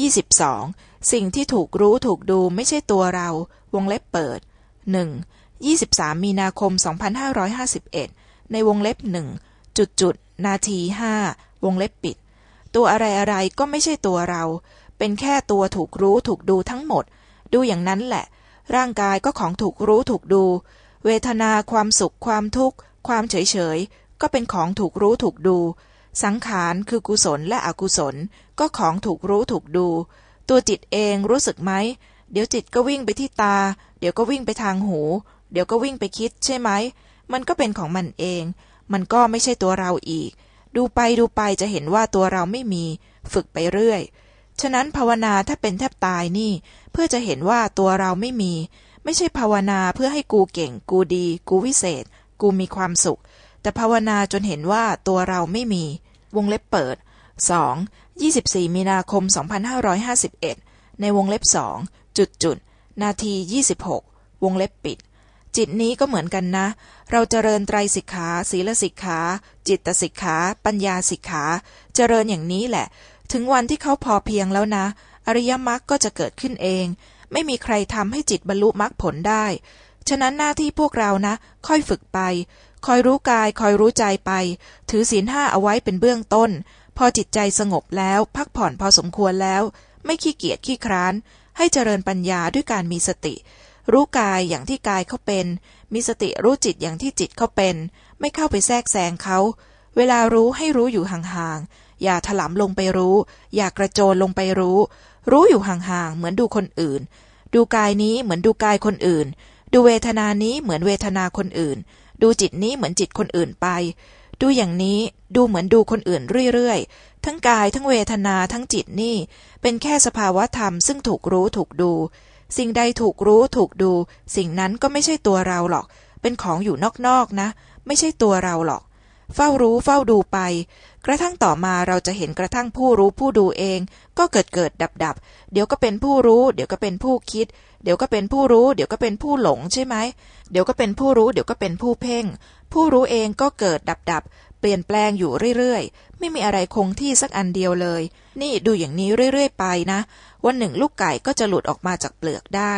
ยี่สิบสองสิ่งที่ถูกรู้ถูกดูไม่ใช่ตัวเรา วงเล็บเปิดหนึ่งยี่สิบสามมีนาคมสองพันห้าร้อยห้าสิบเอ็ดในวงเล็บหนึ่งจุดจุดนาทีห้าวงเล็บปิด ตัวอะไรอะไรก็ไม่ใช่ตัวเรา เป็นแค่ตัวถูกรู้ถูกดูทั้งหมด ดูอย่างนั้นแหละ ร่างกายก็ของถูกรู้ถูกดู เวทนาความสุขความทุกข์ ความเฉยเฉยก็เป็นของถูกรู้ถูกดู สังขารคือกุศลและอกุศลก็ของถูกรู้ถูกดู ตัวจิตเองรู้สึกไหม เดี๋ยวจิตก็วิ่งไปที่ตา เดี๋ยวก็วิ่งไปทางหู เดี๋ยวก็วิ่งไปคิดใช่ไหม มันก็เป็นของมันเอง มันก็ไม่ใช่ตัวเราอีก ดูไปดูไปจะเห็นว่าตัวเราไม่มี ฝึกไปเรื่อย ฉะนั้นภาวนาถ้าเป็นแทบตายนี่ เพื่อจะเห็นว่าตัวเราไม่มี ไม่ใช่ภาวนาเพื่อให้กูเก่ง กูดี กูวิเศษ กูมีความสุข แต่ภาวนาจนเห็นว่าตัวเราไม่มี วงเล็บเปิด 2. 24 มีนาคม 2551 ในวงเล็บสองจุดจุด นาที 26 วงเล็บปิด จิตนี้ก็เหมือนกันนะ เราเจริญไตรสิกขา ศีลสิกขา จิตสิกขา ปัญญาสิกขา เจริญอย่างนี้แหละ ถึงวันที่เขาพอเพียงแล้วนะ อริยมรรคก็จะเกิดขึ้นเอง ไม่มีใครทำให้จิตบรรลุมรรคผลได้ ฉะนั้นหน้าที่พวกเรานะ ค่อยฝึกไป คอยรู้กาย คอยรู้ใจไป ถือศีลห้าเอาไว้เป็นเบื้องต้น พอจิตใจสงบแล้ว พักผ่อนพอสมควรแล้ว ไม่ขี้เกียจขี้คร้าน ให้เจริญปัญญาด้วยการมีสติ รู้กายอย่างที่กายเขาเป็น มีสติรู้จิตอย่างที่จิตเขาเป็น ไม่เข้าไปแทรกแซงเขาเวลารู้ให้รู้อยู่ห่างๆ อย่าถลำลงไปรู้ อย่ากระโจนลงไปรู้ รู้อยู่ห่างๆ เหมือนดูคนอื่น ดูกายนี้เหมือนดูกายคนอื่น ดูเวทนานี้เหมือนเวทนาคนอื่น ดูจิตนี้เหมือนจิตคนอื่นไป ดูอย่างนี้ดูเหมือนดูคนอื่นเรื่อยๆ ทั้งกายทั้งเวทนาทั้งจิตนี่ เป็นแค่สภาวะธรรมซึ่งถูกรู้ถูกดู สิ่งใดถูกรู้ถูกดู สิ่งนั้นก็ไม่ใช่ตัวเราหรอก เป็นของอยู่นอกๆนะไม่ใช่ตัวเราหรอก เฝ้ารู้เฝ้าดูไป กระทั่งต่อมาเราจะเห็นกระทั่งผู้รู้ผู้ดูเอง ก็เกิดเกิดดับดับ เดี๋ยวก็เป็นผู้รู้ เดี๋ยวก็เป็นผู้คิด เดี๋ยวก็เป็นผู้รู้ เดี๋ยวก็เป็นผู้หลงใช่ไหม เดี๋ยวก็เป็นผู้รู้ เดี๋ยวก็เป็นผู้เพ่ง ผู้รู้เองก็เกิดดับดับ เปลี่ยนแปลงอยู่เรื่อยๆ ไม่มีอะไรคงที่สักอันเดียวเลย นี่ดูอย่างนี้เรื่อยๆ ไปนะ วันหนึ่งลูกไก่ก็จะหลุดออกมาจากเปลือกได้